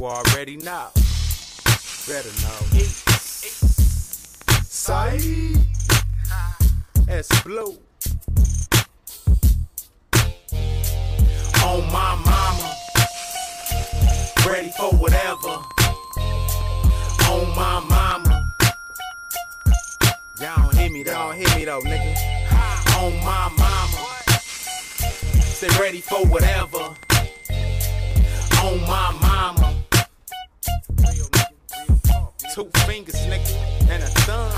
Already know. Better know. Sight. S Blue. On my mama. Ready for whatever. On my mama. Y'all don't hear me though. Y'all don't hear me though, nigga. On my mama. Stay ready for whatever. On my Two fingers, nigga, and a thumb.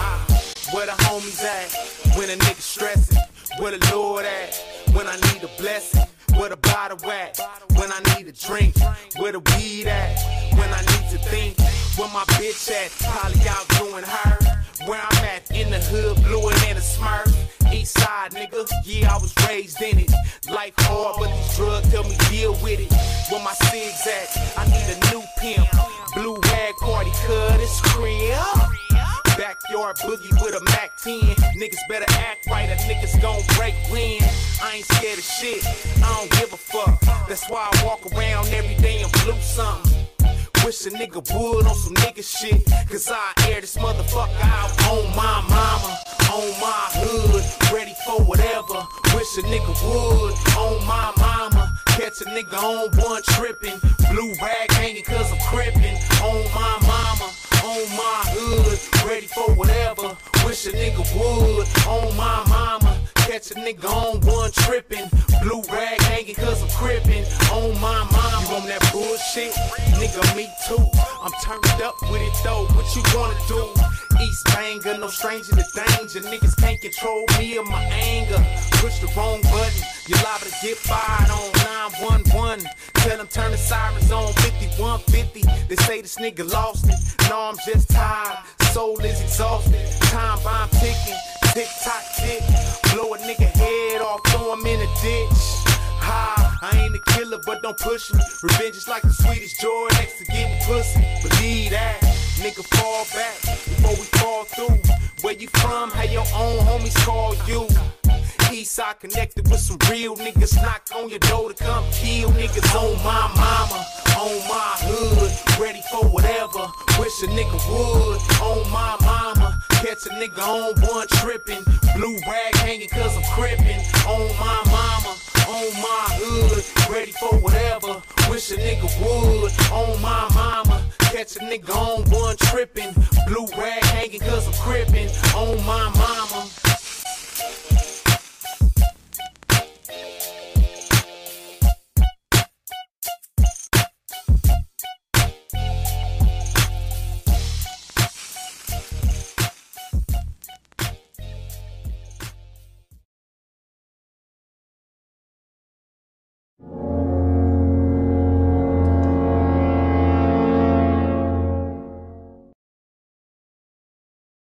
Where the homies at? When a nigga stressing. Where the Lord at? When I need a blessing. Where the bottle at? When I need a drink. Where the weed at? When I need to think. Where my bitch at? Probably out doing her. Where I'm at in the hood, bluer than a Smurf. East side, nigga. Yeah, I was raised in it. Life hard, but these drugs tell me deal with it. Where my cigs at? Backyard boogie with a Mac 10. Niggas better act right, or niggas gon' break wind. I ain't scared of shit, I don't give a fuck. That's why I walk around every day and blue something. Wish a nigga would on some nigga shit. Cause I air this motherfucker out on my mama, on my hood. Ready for whatever. Wish a nigga would on my mama. Catch a nigga on one tripping. Blue rag hanging cause I'm crippin'. Nigga on one tripping. Blue rag hanging cause I'm crippin'. On my mama. You on that bullshit? Nigga, me too. I'm turned up with it though. What you wanna do? East banger, no stranger to danger. Niggas can't control me or my anger. Push the wrong button, you liable to get fired on 911. Tell them turn the sirens on 5150. They say this nigga lost it. No, I'm just tired. Soul is exhausted. Time bomb ticking. Tick tock tick. Ditch. Ha, I ain't a killer, but don't push me. Revenge is like the sweetest joy next to getting pussy. Believe that. Nigga fall back before we fall through. Where you from? How your own homies call you? Eastside connected with some real niggas. Knock on your door to come kill niggas on my mama, on my hood. Ready for whatever. Wish a nigga would on my mama. Catch a nigga on one tripping. Blue rag hanging cause I'm crippin'. On my for whatever. Wish a nigga would on my mama. Catch a nigga on one trippin'. Blue rag hanging cause I'm crippin'. On my mama.